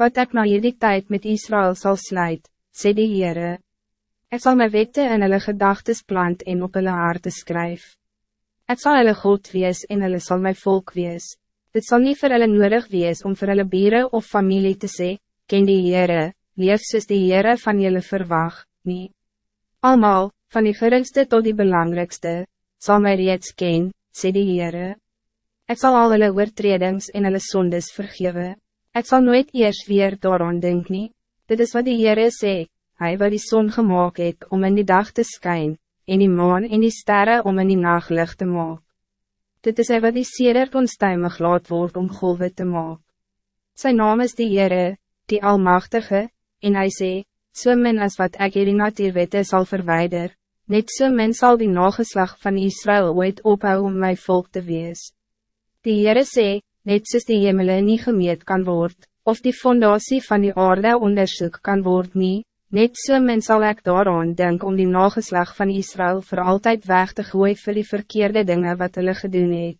wat ik na hierdie tijd met Israël zal sluit, sê die Heere. Ek sal my wette in hulle gedagtes plant en op hulle harte skryf. Ek sal hulle God wees en hulle sal my volk wees. Dit zal niet vir hulle nodig wees om vir hulle bieren of familie te sê, ken die Heere, leef soos die Heere van julle verwag, nie. Almal, van die geringste tot die belangrijkste, zal mij reeds ken, sê die Heere. Ek sal al hulle oortredings en hulle sondes vergewe. Ik zal nooit eerst weer daaraan denken. Nie. Dit is wat die Heere sê, Hij wat die zon gemaakt het om in die dag te schijnen, en die maan en die sterren om in die nachtlicht te maken. Dit is hy wat die sedert onstuimig laat word om golven te maken. Zijn naam is die Heere, die Almachtige, en hij sê, so min as wat ek hierdie natuurwette sal verwijder, net so min sal die nageslag van Israël ooit ophou om my volk te wees. Die Heere sê, net soos die hemele nie gemeet kan word, of die fondatie van die aarde onderzoek kan word nie, net so men sal ek daaraan denk om die nageslag van Israël voor altijd weg te gooien vir die verkeerde dingen wat hulle gedoen het.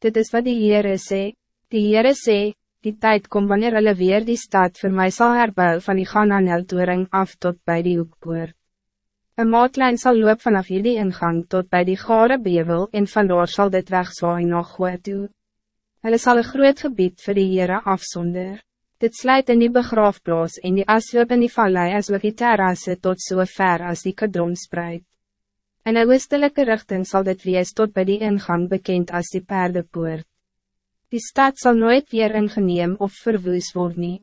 Dit is wat die Heere sê, die Heere sê, die tijd komt wanneer hulle weer die stad voor mij zal herbou van die Gananel-toering af tot bij die hoekpoort. Een maatlijn zal loop vanaf hierdie ingang tot bij die gare bevel en vandoor zal dit wegzwaai nog goed toe. Hulle sal een groot gebied vir die Heere afsonder. Dit sluit in die begraafplaas en die asloop in die vallei as ook die terrasse tot so ver as die kadron spreid. In een oostelike richting zal dit wees tot bij die ingang bekend als die paardenpoort. Die stad zal nooit weer ingeneem of verwoes worden.